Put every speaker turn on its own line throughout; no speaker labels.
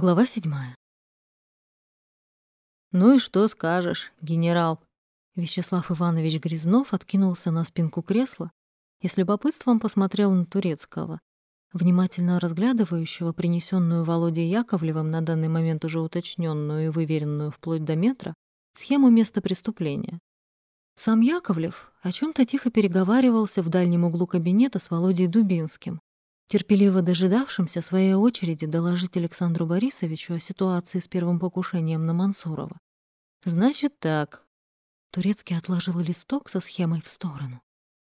Глава седьмая. «Ну и что скажешь, генерал?» Вячеслав Иванович Грязнов откинулся на спинку кресла и с любопытством посмотрел на Турецкого, внимательно разглядывающего принесенную Володей Яковлевым на данный момент уже уточненную и выверенную вплоть до метра схему места преступления. Сам Яковлев о чем то тихо переговаривался в дальнем углу кабинета с Володей Дубинским, терпеливо дожидавшимся своей очереди доложить Александру Борисовичу о ситуации с первым покушением на Мансурова. «Значит так». Турецкий отложил листок со схемой в сторону.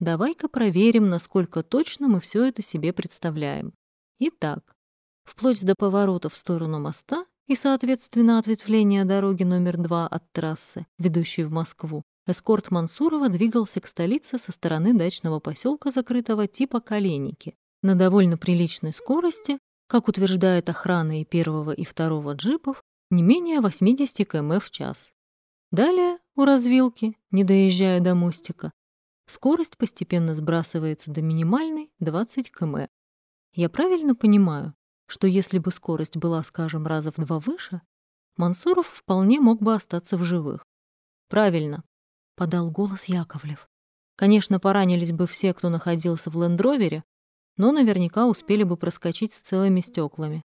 «Давай-ка проверим, насколько точно мы все это себе представляем. Итак, вплоть до поворота в сторону моста и, соответственно, ответвления дороги номер два от трассы, ведущей в Москву, эскорт Мансурова двигался к столице со стороны дачного поселка закрытого типа Калиники, на довольно приличной скорости, как утверждает охрана и первого, и второго джипов, не менее 80 км в час. Далее, у развилки, не доезжая до мостика, скорость постепенно сбрасывается до минимальной 20 км. Я правильно понимаю, что если бы скорость была, скажем, раза в два выше, Мансуров вполне мог бы остаться в живых. «Правильно», — подал голос Яковлев. «Конечно, поранились бы все, кто находился в лендровере, но наверняка успели бы проскочить с целыми стеклами.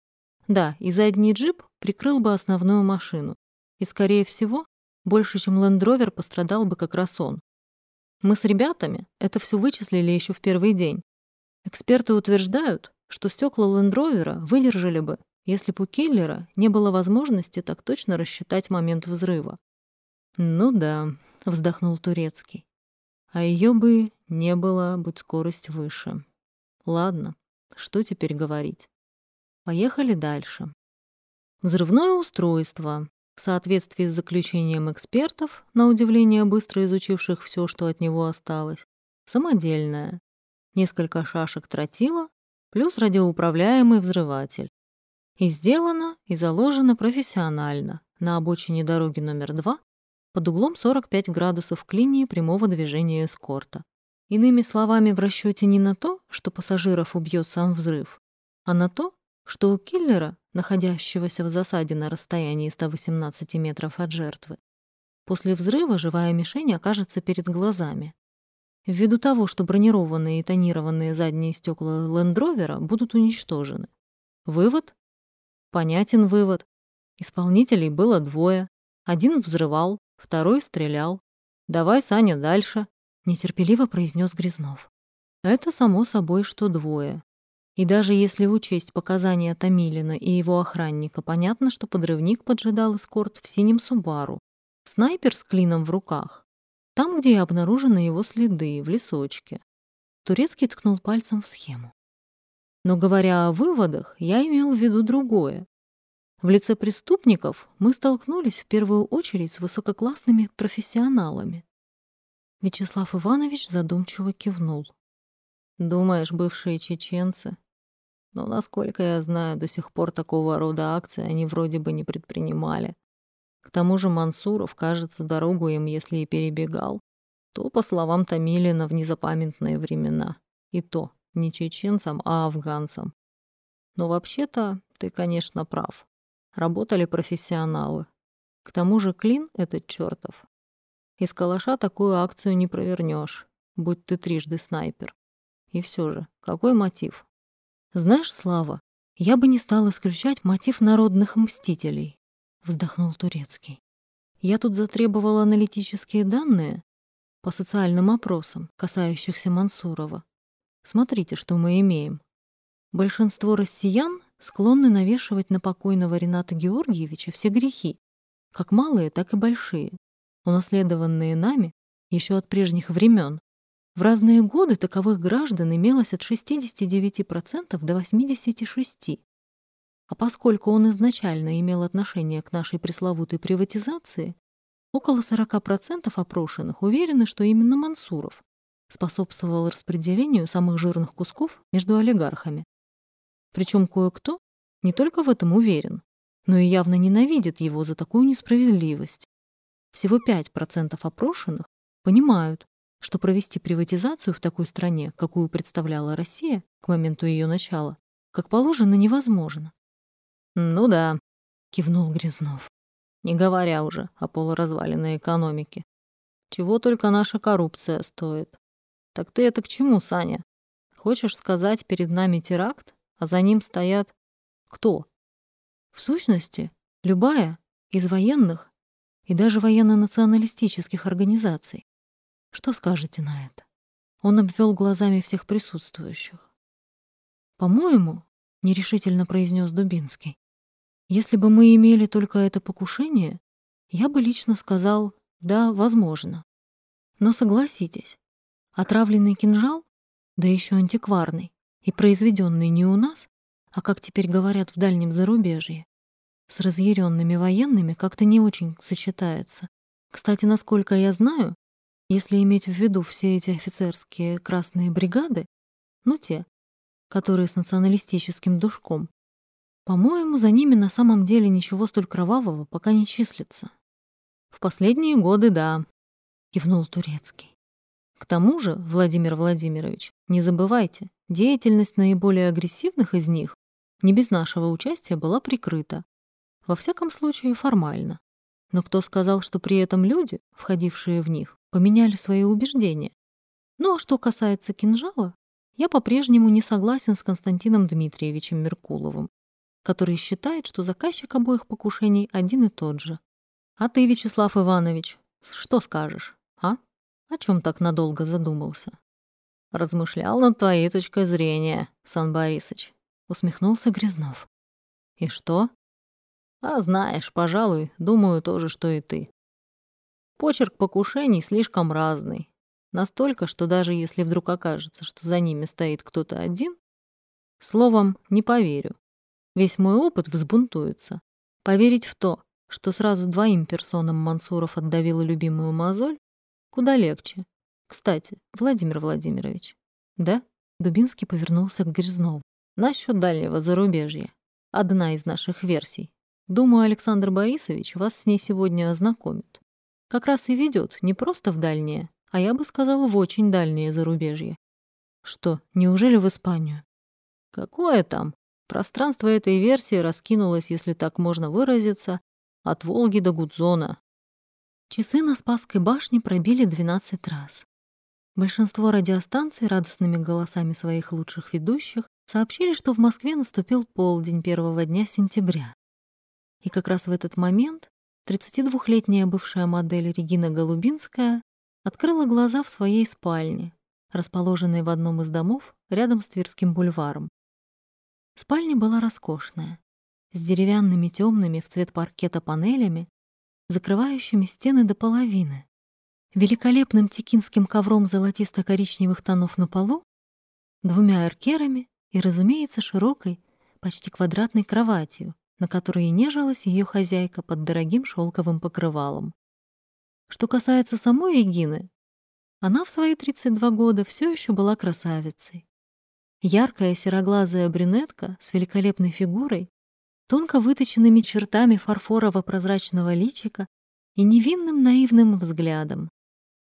Да, и задний джип прикрыл бы основную машину. И, скорее всего, больше, чем лендровер, пострадал бы как раз он. Мы с ребятами это все вычислили еще в первый день. Эксперты утверждают, что стекла лендровера выдержали бы, если бы у киллера не было возможности так точно рассчитать момент взрыва. «Ну да», — вздохнул Турецкий. «А ее бы не было, будь скорость выше». Ладно, что теперь говорить? Поехали дальше. Взрывное устройство. В соответствии с заключением экспертов, на удивление быстро изучивших все, что от него осталось, самодельное. Несколько шашек тротила плюс радиоуправляемый взрыватель. И сделано, и заложено профессионально на обочине дороги номер 2 под углом 45 градусов к линии прямого движения эскорта. Иными словами, в расчете не на то, что пассажиров убьет сам взрыв, а на то, что у киллера, находящегося в засаде на расстоянии 118 метров от жертвы, после взрыва живая мишень окажется перед глазами. Ввиду того, что бронированные и тонированные задние стекла лендровера будут уничтожены. Вывод? Понятен вывод. Исполнителей было двое. Один взрывал, второй стрелял. Давай, Саня, дальше нетерпеливо произнес Грязнов. Это само собой, что двое. И даже если учесть показания Томилина и его охранника, понятно, что подрывник поджидал эскорт в синем Субару. Снайпер с клином в руках. Там, где обнаружены его следы, в лесочке. Турецкий ткнул пальцем в схему. Но говоря о выводах, я имел в виду другое. В лице преступников мы столкнулись в первую очередь с высококлассными профессионалами. Вячеслав Иванович задумчиво кивнул. «Думаешь, бывшие чеченцы? Но, насколько я знаю, до сих пор такого рода акции они вроде бы не предпринимали. К тому же Мансуров, кажется, дорогу им, если и перебегал, то, по словам Томилина, в незапамятные времена. И то не чеченцам, а афганцам. Но вообще-то ты, конечно, прав. Работали профессионалы. К тому же Клин, этот чертов, из калаша такую акцию не провернешь, будь ты трижды снайпер. И все же, какой мотив? Знаешь, Слава, я бы не стал исключать мотив народных мстителей, вздохнул Турецкий. Я тут затребовал аналитические данные по социальным опросам, касающихся Мансурова. Смотрите, что мы имеем. Большинство россиян склонны навешивать на покойного Рената Георгиевича все грехи, как малые, так и большие унаследованные нами еще от прежних времен. В разные годы таковых граждан имелось от 69% до 86%. А поскольку он изначально имел отношение к нашей пресловутой приватизации, около 40% опрошенных уверены, что именно Мансуров способствовал распределению самых жирных кусков между олигархами. Причем кое-кто не только в этом уверен, но и явно ненавидит его за такую несправедливость. Всего 5% опрошенных понимают, что провести приватизацию в такой стране, какую представляла Россия к моменту ее начала, как положено, невозможно. «Ну да», — кивнул Грязнов. «Не говоря уже о полуразваленной экономике. Чего только наша коррупция стоит. Так ты это к чему, Саня? Хочешь сказать, перед нами теракт, а за ним стоят... Кто? В сущности, любая из военных и даже военно-националистических организаций. Что скажете на это? Он обвел глазами всех присутствующих. «По-моему», — нерешительно произнес Дубинский, «если бы мы имели только это покушение, я бы лично сказал «да, возможно». Но согласитесь, отравленный кинжал, да еще антикварный и произведенный не у нас, а, как теперь говорят в дальнем зарубежье, с разъяренными военными как-то не очень сочетается. Кстати, насколько я знаю, если иметь в виду все эти офицерские красные бригады, ну те, которые с националистическим душком, по-моему, за ними на самом деле ничего столь кровавого пока не числится. В последние годы, да, кивнул Турецкий. К тому же, Владимир Владимирович, не забывайте, деятельность наиболее агрессивных из них не без нашего участия была прикрыта. Во всяком случае, формально. Но кто сказал, что при этом люди, входившие в них, поменяли свои убеждения? Ну а что касается кинжала, я по-прежнему не согласен с Константином Дмитриевичем Меркуловым, который считает, что заказчик обоих покушений один и тот же. А ты, Вячеслав Иванович, что скажешь, а? О чем так надолго задумался? Размышлял над твоей точкой зрения, Сан Борисович, усмехнулся Грязнов. И что? А знаешь, пожалуй, думаю то же, что и ты. Почерк покушений слишком разный. Настолько, что даже если вдруг окажется, что за ними стоит кто-то один, словом, не поверю. Весь мой опыт взбунтуется. Поверить в то, что сразу двоим персонам Мансуров отдавила любимую мозоль, куда легче. Кстати, Владимир Владимирович. Да? Дубинский повернулся к Грязнову. Насчет дальнего зарубежья. Одна из наших версий. Думаю, Александр Борисович вас с ней сегодня ознакомит. Как раз и ведет не просто в дальнее, а я бы сказала, в очень дальнее зарубежье. Что, неужели в Испанию? Какое там? Пространство этой версии раскинулось, если так можно выразиться, от Волги до Гудзона. Часы на Спасской башне пробили 12 раз. Большинство радиостанций радостными голосами своих лучших ведущих сообщили, что в Москве наступил полдень первого дня сентября. И как раз в этот момент 32-летняя бывшая модель Регина Голубинская открыла глаза в своей спальне, расположенной в одном из домов рядом с Тверским бульваром. Спальня была роскошная, с деревянными темными в цвет паркета панелями, закрывающими стены до половины, великолепным текинским ковром золотисто-коричневых тонов на полу, двумя эркерами и, разумеется, широкой, почти квадратной кроватью, на которой нежилась ее хозяйка под дорогим шелковым покрывалом. Что касается самой Регины, она в свои 32 года все еще была красавицей. Яркая сероглазая брюнетка с великолепной фигурой, тонко выточенными чертами фарфорово-прозрачного личика и невинным наивным взглядом,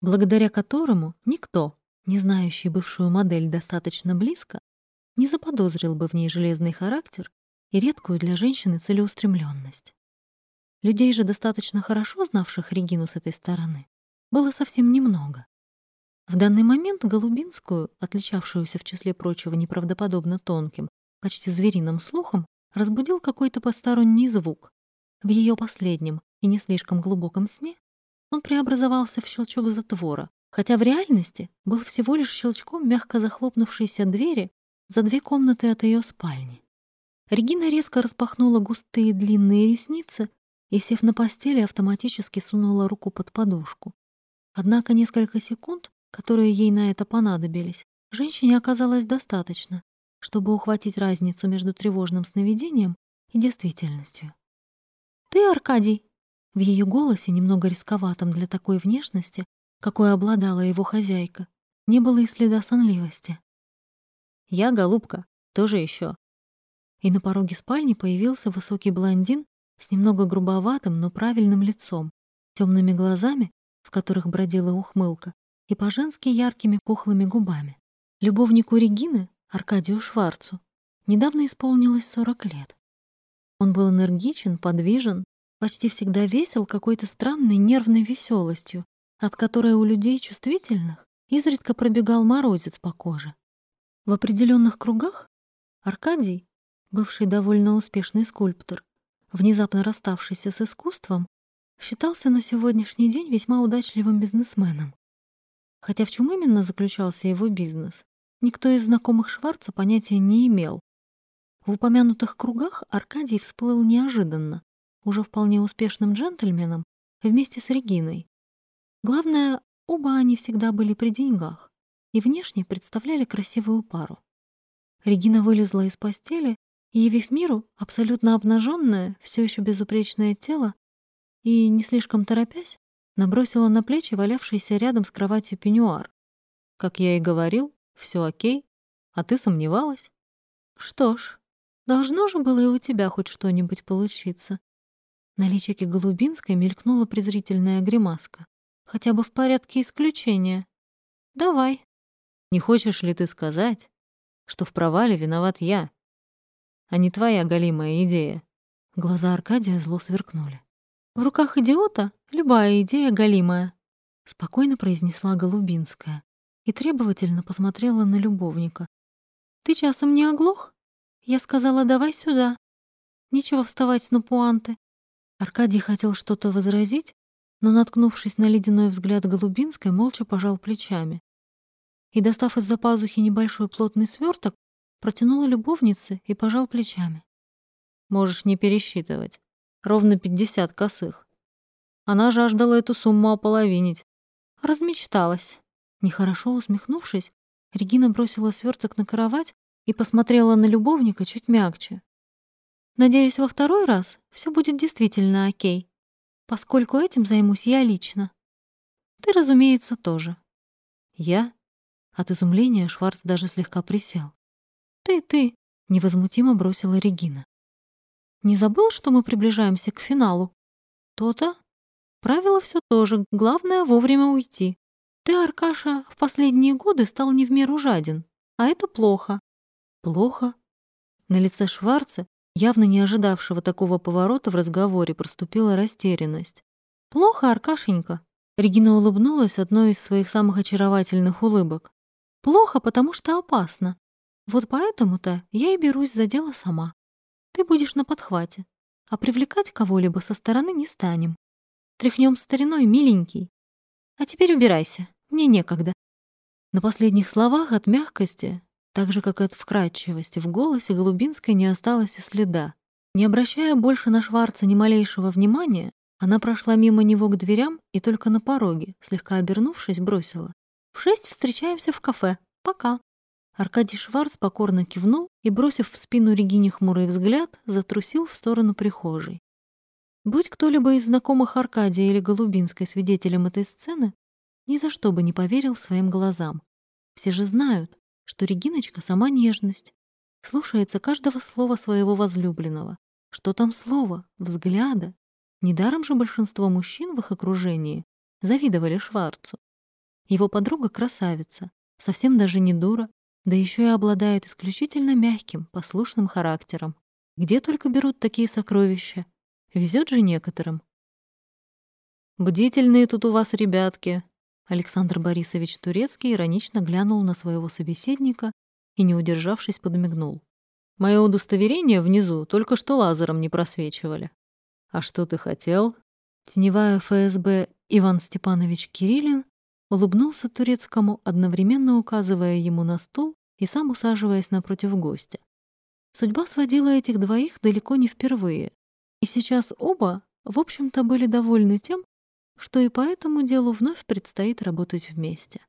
благодаря которому никто, не знающий бывшую модель достаточно близко, не заподозрил бы в ней железный характер и редкую для женщины целеустремленность. Людей же, достаточно хорошо знавших Регину с этой стороны, было совсем немного. В данный момент Голубинскую, отличавшуюся в числе прочего неправдоподобно тонким, почти звериным слухом, разбудил какой-то посторонний звук. В ее последнем и не слишком глубоком сне он преобразовался в щелчок затвора, хотя в реальности был всего лишь щелчком мягко захлопнувшейся двери за две комнаты от ее спальни. Регина резко распахнула густые длинные ресницы и, сев на постели, автоматически сунула руку под подушку. Однако несколько секунд, которые ей на это понадобились, женщине оказалось достаточно, чтобы ухватить разницу между тревожным сновидением и действительностью. «Ты, Аркадий!» В ее голосе, немного рисковатом для такой внешности, какой обладала его хозяйка, не было и следа сонливости. «Я, голубка, тоже еще и на пороге спальни появился высокий блондин с немного грубоватым, но правильным лицом, темными глазами, в которых бродила ухмылка, и по-женски яркими пухлыми губами. Любовнику Регины, Аркадию Шварцу, недавно исполнилось 40 лет. Он был энергичен, подвижен, почти всегда весел какой-то странной нервной веселостью, от которой у людей чувствительных изредка пробегал морозец по коже. В определенных кругах Аркадий, бывший довольно успешный скульптор, внезапно расставшийся с искусством, считался на сегодняшний день весьма удачливым бизнесменом. Хотя в чем именно заключался его бизнес, никто из знакомых Шварца понятия не имел. В упомянутых кругах Аркадий всплыл неожиданно, уже вполне успешным джентльменом, вместе с Региной. Главное, оба они всегда были при деньгах и внешне представляли красивую пару. Регина вылезла из постели и, явив миру абсолютно обнаженное, все еще безупречное тело, и, не слишком торопясь, набросила на плечи валявшийся рядом с кроватью пеньюар. Как я и говорил, все окей, а ты сомневалась? Что ж, должно же было и у тебя хоть что-нибудь получиться. На личике Голубинской мелькнула презрительная гримаска. Хотя бы в порядке исключения. Давай. Не хочешь ли ты сказать, что в провале виноват я, а не твоя голимая идея? Глаза Аркадия зло сверкнули. В руках идиота любая идея голимая, спокойно произнесла Голубинская и требовательно посмотрела на любовника. Ты часом не оглох? Я сказала, давай сюда. Нечего вставать на пуанты. Аркадий хотел что-то возразить, но, наткнувшись на ледяной взгляд Голубинской, молча пожал плечами. И, достав из-за пазухи небольшой плотный сверток, протянула любовнице и пожал плечами. «Можешь не пересчитывать. Ровно пятьдесят косых. Она жаждала эту сумму ополовинить. Размечталась». Нехорошо усмехнувшись, Регина бросила сверток на кровать и посмотрела на любовника чуть мягче. «Надеюсь, во второй раз все будет действительно окей поскольку этим займусь я лично. Ты, разумеется, тоже. Я? От изумления Шварц даже слегка присел. Ты, ты, невозмутимо бросила Регина. Не забыл, что мы приближаемся к финалу? То-то. Правило все тоже, главное вовремя уйти. Ты, Аркаша, в последние годы стал не в меру жаден, а это плохо. Плохо? На лице Шварца явно не ожидавшего такого поворота в разговоре, проступила растерянность. «Плохо, Аркашенька?» Регина улыбнулась одной из своих самых очаровательных улыбок. «Плохо, потому что опасно. Вот поэтому-то я и берусь за дело сама. Ты будешь на подхвате, а привлекать кого-либо со стороны не станем. Тряхнем стариной, миленький. А теперь убирайся, мне некогда». На последних словах от мягкости так же, как от вкрадчивости в голосе Голубинской не осталось и следа. Не обращая больше на Шварца ни малейшего внимания, она прошла мимо него к дверям и только на пороге, слегка обернувшись, бросила. «В шесть встречаемся в кафе. Пока». Аркадий Шварц покорно кивнул и, бросив в спину Регине хмурый взгляд, затрусил в сторону прихожей. Будь кто-либо из знакомых Аркадия или Голубинской свидетелем этой сцены, ни за что бы не поверил своим глазам. Все же знают, что Региночка сама нежность, слушается каждого слова своего возлюбленного. Что там слова, взгляда? Недаром же большинство мужчин в их окружении завидовали Шварцу. Его подруга красавица, совсем даже не дура, да еще и обладает исключительно мягким, послушным характером. Где только берут такие сокровища? Везет же некоторым. «Бдительные тут у вас ребятки», Александр Борисович Турецкий иронично глянул на своего собеседника и, не удержавшись, подмигнул. «Мое удостоверение внизу только что лазером не просвечивали». «А что ты хотел?» Теневая ФСБ Иван Степанович Кириллин улыбнулся турецкому, одновременно указывая ему на стул и сам усаживаясь напротив гостя. Судьба сводила этих двоих далеко не впервые, и сейчас оба, в общем-то, были довольны тем, что и по этому делу вновь предстоит работать вместе.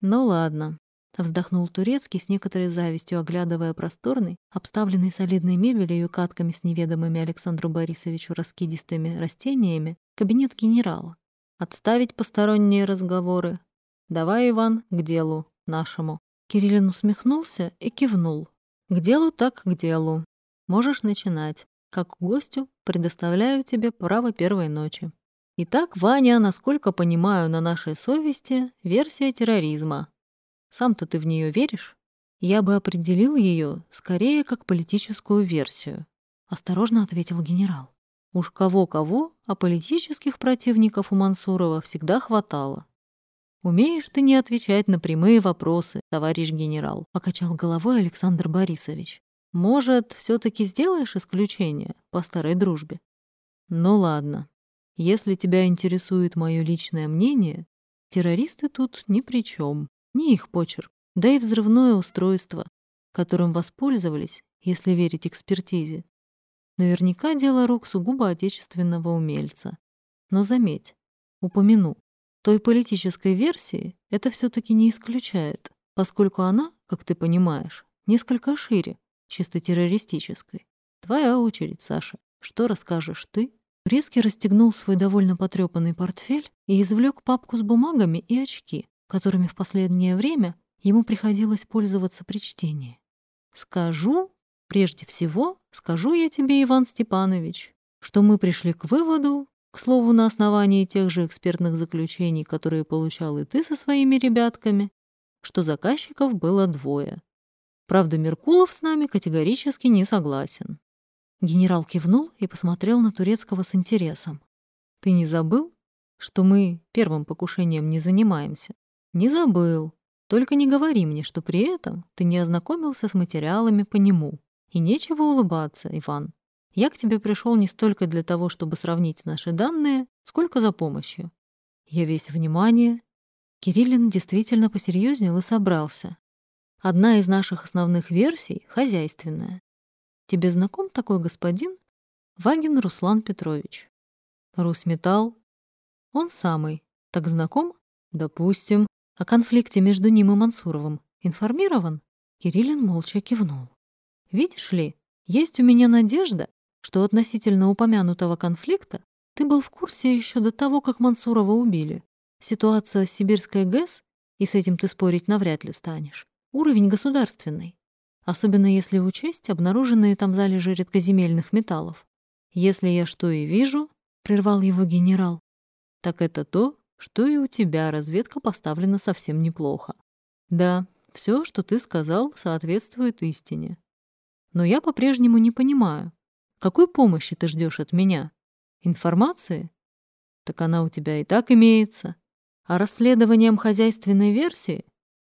«Ну ладно», — вздохнул Турецкий с некоторой завистью, оглядывая просторный, обставленный солидной мебелью и катками с неведомыми Александру Борисовичу раскидистыми растениями, кабинет генерала. «Отставить посторонние разговоры. Давай, Иван, к делу нашему». Кириллин усмехнулся и кивнул. «К делу так к делу. Можешь начинать. Как гостю предоставляю тебе право первой ночи». Итак, Ваня, насколько понимаю, на нашей совести версия терроризма. Сам-то ты в нее веришь? Я бы определил ее скорее как политическую версию. осторожно ответил генерал. Уж кого-кого, а политических противников у Мансурова всегда хватало. «Умеешь ты не отвечать на прямые вопросы, товарищ генерал», — покачал головой Александр Борисович. «Может, все таки сделаешь исключение по старой дружбе?» «Ну ладно. Если тебя интересует мое личное мнение, террористы тут ни при чем, ни их почерк, да и взрывное устройство, которым воспользовались, если верить экспертизе. Наверняка дело рук сугубо отечественного умельца. Но заметь, упомяну, той политической версии это все таки не исключает, поскольку она, как ты понимаешь, несколько шире чисто террористической. Твоя очередь, Саша. Что расскажешь ты? Резкий расстегнул свой довольно потрепанный портфель и извлек папку с бумагами и очки, которыми в последнее время ему приходилось пользоваться при чтении. «Скажу, прежде всего, скажу я тебе, Иван Степанович, что мы пришли к выводу, к слову, на основании тех же экспертных заключений, которые получал и ты со своими ребятками, что заказчиков было двое. Правда, Меркулов с нами категорически не согласен. Генерал кивнул и посмотрел на Турецкого с интересом. «Ты не забыл, что мы первым покушением не занимаемся?» «Не забыл. Только не говори мне, что при этом ты не ознакомился с материалами по нему. И нечего улыбаться, Иван. Я к тебе пришел не столько для того, чтобы сравнить наши данные, сколько за помощью. Я весь внимание». Кириллин действительно посерьезнел и собрался. Одна из наших основных версий — хозяйственная. Тебе знаком такой господин? Вагин Руслан Петрович. Русметалл? Он самый. Так знаком? Допустим. О конфликте между ним и Мансуровым информирован? Кириллин молча кивнул. Видишь ли, есть у меня надежда, что относительно упомянутого конфликта ты был в курсе еще до того, как Мансурова убили. Ситуация с Сибирской ГЭС, и с этим ты спорить навряд ли станешь, Уровень государственный, особенно если учесть обнаруженные там залежи редкоземельных металлов. Если я что и вижу, прервал его генерал, так это то, что и у тебя разведка поставлена совсем неплохо. Да, все, что ты сказал, соответствует истине. Но я по-прежнему не понимаю, какой помощи ты ждешь от меня? Информации? Так она у тебя и так имеется. А расследованием хозяйственной версии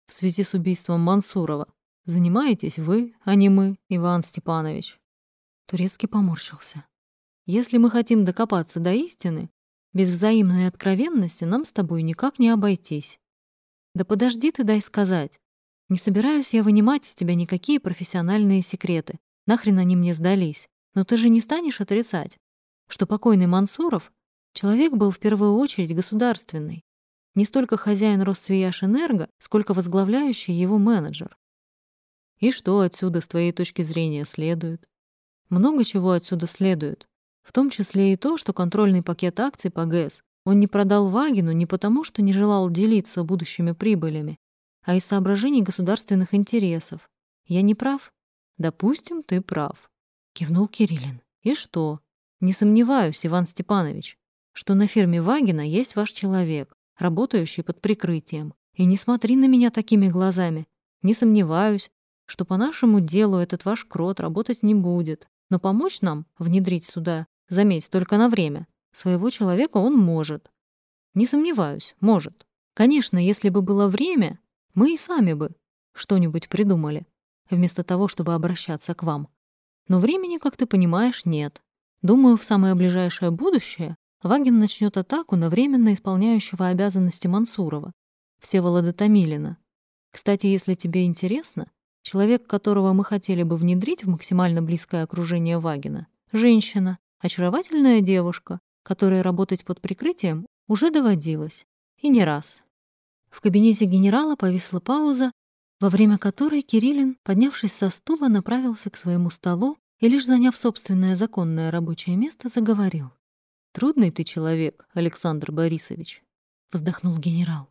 в связи с убийством Мансурова занимаетесь вы, а не мы, Иван Степанович». Турецкий поморщился. «Если мы хотим докопаться до истины, без взаимной откровенности нам с тобой никак не обойтись. Да подожди ты дай сказать. Не собираюсь я вынимать из тебя никакие профессиональные секреты. Нахрен они мне сдались. Но ты же не станешь отрицать, что покойный Мансуров человек был в первую очередь государственный не столько хозяин Росвияж-Энерго, сколько возглавляющий его менеджер. И что отсюда с твоей точки зрения следует? Много чего отсюда следует, в том числе и то, что контрольный пакет акций по ГЭС он не продал Вагину не потому, что не желал делиться будущими прибылями, а из соображений государственных интересов. Я не прав? Допустим, ты прав. Кивнул Кириллин. И что? Не сомневаюсь, Иван Степанович, что на фирме Вагина есть ваш человек, работающий под прикрытием. И не смотри на меня такими глазами. Не сомневаюсь, что по нашему делу этот ваш крот работать не будет. Но помочь нам внедрить сюда, заметь, только на время, своего человека он может. Не сомневаюсь, может. Конечно, если бы было время, мы и сами бы что-нибудь придумали, вместо того, чтобы обращаться к вам. Но времени, как ты понимаешь, нет. Думаю, в самое ближайшее будущее Вагин начнет атаку на временно исполняющего обязанности Мансурова, Всеволода Томилина. Кстати, если тебе интересно, человек, которого мы хотели бы внедрить в максимально близкое окружение Вагина, женщина, очаровательная девушка, которой работать под прикрытием уже доводилось. И не раз. В кабинете генерала повисла пауза, во время которой Кириллин, поднявшись со стула, направился к своему столу и, лишь заняв собственное законное рабочее место, заговорил. Трудный ты человек, Александр Борисович, вздохнул генерал.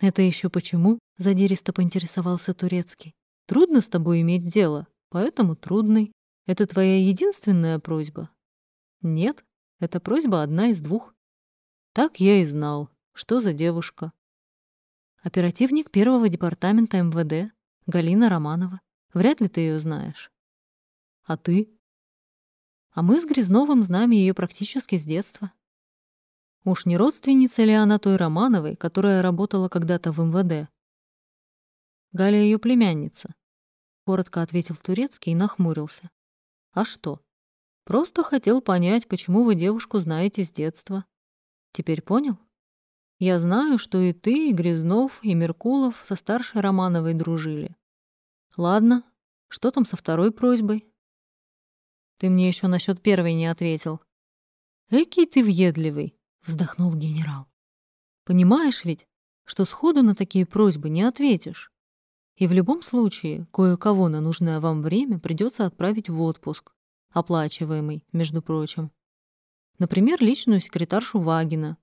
Это еще почему? задиристо поинтересовался турецкий. Трудно с тобой иметь дело, поэтому трудный. Это твоя единственная просьба? Нет, это просьба одна из двух. Так я и знал. Что за девушка? Оперативник первого департамента МВД Галина Романова. Вряд ли ты ее знаешь. А ты? А мы с Грязновым знаем ее практически с детства. Уж не родственница ли она той Романовой, которая работала когда-то в МВД? Галя ее племянница. Коротко ответил Турецкий и нахмурился. А что? Просто хотел понять, почему вы девушку знаете с детства. Теперь понял? Я знаю, что и ты, и Грязнов, и Меркулов со старшей Романовой дружили. Ладно, что там со второй просьбой? Ты мне еще насчет первой не ответил. Экий ты въедливый, вздохнул генерал. Понимаешь ведь, что сходу на такие просьбы не ответишь. И в любом случае, кое-кого на нужное вам время придется отправить в отпуск, оплачиваемый, между прочим. Например, личную секретаршу Вагина.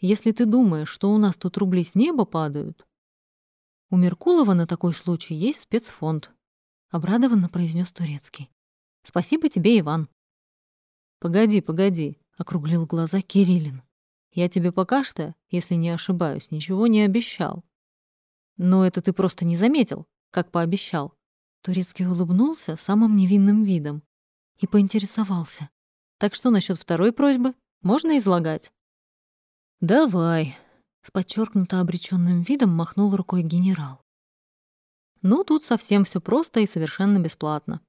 Если ты думаешь, что у нас тут рубли с неба падают, у Меркулова на такой случай есть спецфонд, обрадованно произнес Турецкий. Спасибо тебе, Иван. Погоди, погоди, округлил глаза Кириллин. Я тебе пока что, если не ошибаюсь, ничего не обещал. Но это ты просто не заметил, как пообещал. Турецкий улыбнулся самым невинным видом и поинтересовался. Так что насчет второй просьбы? Можно излагать? Давай, с подчеркнуто обреченным видом махнул рукой генерал. Ну, тут совсем все просто и совершенно бесплатно.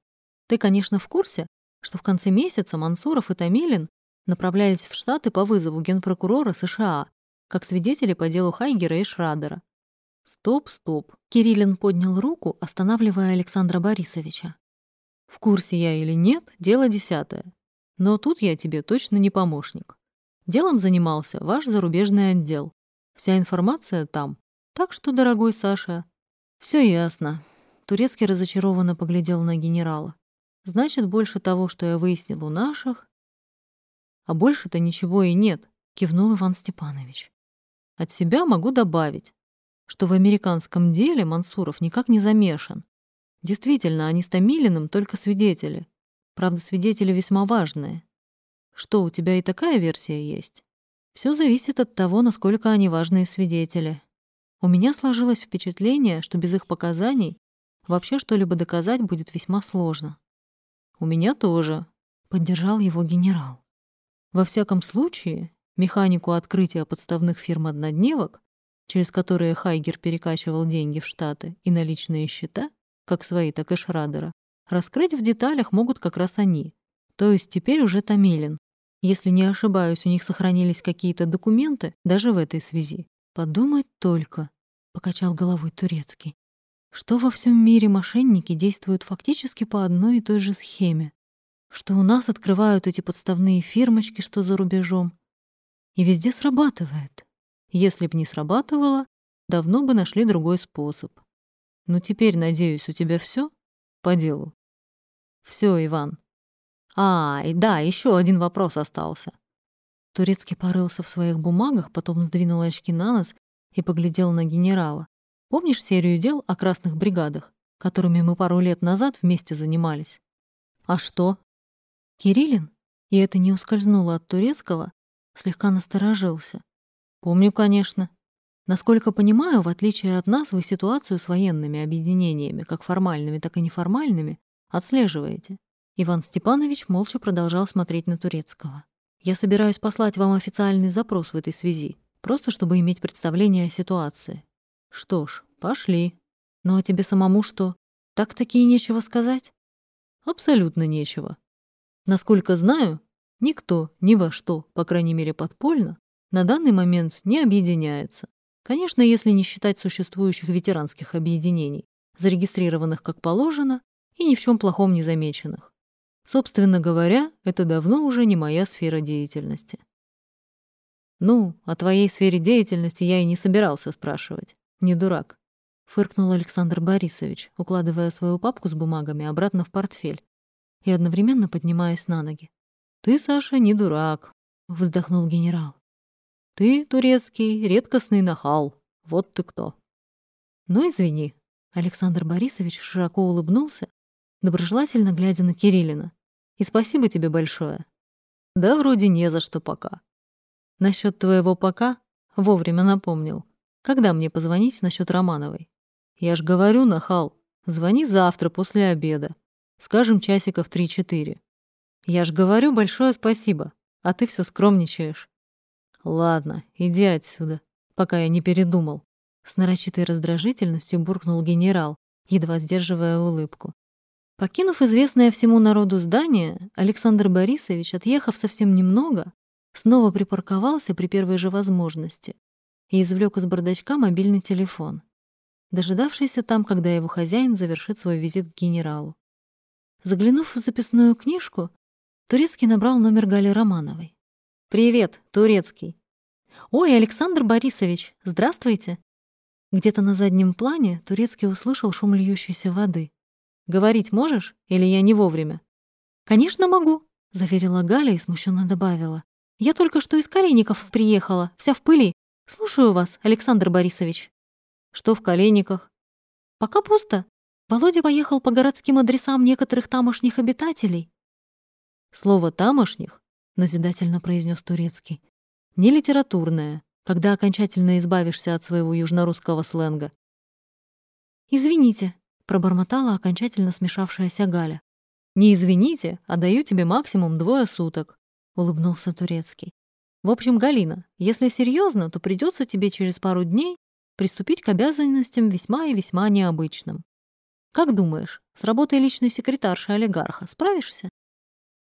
Ты, конечно, в курсе, что в конце месяца Мансуров и Томилин направлялись в Штаты по вызову генпрокурора США как свидетели по делу Хайгера и Шрадера. Стоп, стоп. Кириллин поднял руку, останавливая Александра Борисовича. В курсе я или нет, дело десятое. Но тут я тебе точно не помощник. Делом занимался ваш зарубежный отдел. Вся информация там. Так что, дорогой Саша, все ясно. Турецкий разочарованно поглядел на генерала. Значит, больше того, что я выяснил у наших... А больше-то ничего и нет, кивнул Иван Степанович. От себя могу добавить, что в американском деле Мансуров никак не замешан. Действительно, они с Томилиным только свидетели. Правда, свидетели весьма важные. Что, у тебя и такая версия есть? Все зависит от того, насколько они важные свидетели. У меня сложилось впечатление, что без их показаний вообще что-либо доказать будет весьма сложно. У меня тоже, поддержал его генерал. Во всяком случае, механику открытия подставных фирм-однодневок, через которые Хайгер перекачивал деньги в Штаты и наличные счета, как свои, так и Шрадера, раскрыть в деталях могут как раз они, то есть теперь уже Томилин. Если не ошибаюсь, у них сохранились какие-то документы даже в этой связи. Подумать только, — покачал головой турецкий что во всем мире мошенники действуют фактически по одной и той же схеме, что у нас открывают эти подставные фирмочки, что за рубежом, и везде срабатывает. Если б не срабатывало, давно бы нашли другой способ. Но теперь, надеюсь, у тебя все по делу. Все, Иван. А, и да, еще один вопрос остался. Турецкий порылся в своих бумагах, потом сдвинул очки на нос и поглядел на генерала. Помнишь серию дел о красных бригадах, которыми мы пару лет назад вместе занимались? А что? Кириллин, и это не ускользнуло от турецкого, слегка насторожился. Помню, конечно. Насколько понимаю, в отличие от нас, вы ситуацию с военными объединениями, как формальными, так и неформальными, отслеживаете. Иван Степанович молча продолжал смотреть на турецкого. Я собираюсь послать вам официальный запрос в этой связи, просто чтобы иметь представление о ситуации. Что ж, пошли. Ну а тебе самому что? Так-таки нечего сказать? Абсолютно нечего. Насколько знаю, никто ни во что, по крайней мере подпольно, на данный момент не объединяется. Конечно, если не считать существующих ветеранских объединений, зарегистрированных как положено и ни в чем плохом не замеченных. Собственно говоря, это давно уже не моя сфера деятельности. Ну, о твоей сфере деятельности я и не собирался спрашивать. Не дурак, фыркнул Александр Борисович, укладывая свою папку с бумагами обратно в портфель и одновременно поднимаясь на ноги. Ты, Саша, не дурак, вздохнул генерал. Ты, турецкий, редкостный нахал. Вот ты кто. Ну, извини. Александр Борисович широко улыбнулся, доброжелательно глядя на Кириллина. И спасибо тебе большое. Да вроде не за что пока. Насчет твоего пока вовремя напомнил. Когда мне позвонить насчет Романовой? Я ж говорю, нахал, звони завтра после обеда. Скажем, часиков три-четыре. Я ж говорю большое спасибо, а ты все скромничаешь. Ладно, иди отсюда, пока я не передумал. С нарочитой раздражительностью буркнул генерал, едва сдерживая улыбку. Покинув известное всему народу здание, Александр Борисович, отъехав совсем немного, снова припарковался при первой же возможности и извлек из бардачка мобильный телефон, дожидавшийся там, когда его хозяин завершит свой визит к генералу. Заглянув в записную книжку, Турецкий набрал номер Гали Романовой. «Привет, Турецкий!» «Ой, Александр Борисович, здравствуйте!» Где-то на заднем плане Турецкий услышал шум льющейся воды. Говорить можешь или я не вовремя?» «Конечно могу», — заверила Галя и смущенно добавила. «Я только что из Калиников приехала, вся в пыли. Слушаю вас, Александр Борисович». «Что в Калиниках?» «Пока пусто. Володя поехал по городским адресам некоторых тамошних обитателей».
«Слово «тамошних», — назидательно произнес Турецкий, — «не литературное, когда окончательно избавишься от своего южнорусского сленга».
«Извините», пробормотала окончательно смешавшаяся Галя.
«Не извините, а даю тебе максимум двое суток», — улыбнулся Турецкий. «В общем, Галина, если серьезно, то придется тебе через пару дней приступить к обязанностям весьма и весьма необычным. Как думаешь, с работой личной секретарши олигарха справишься?»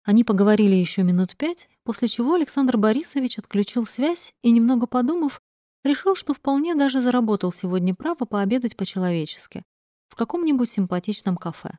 Они поговорили еще минут пять, после чего Александр Борисович отключил связь и, немного подумав, решил, что вполне даже заработал сегодня право пообедать по-человечески в каком-нибудь симпатичном кафе.